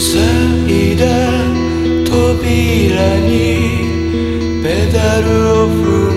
塞いだ扉にペダルを踏む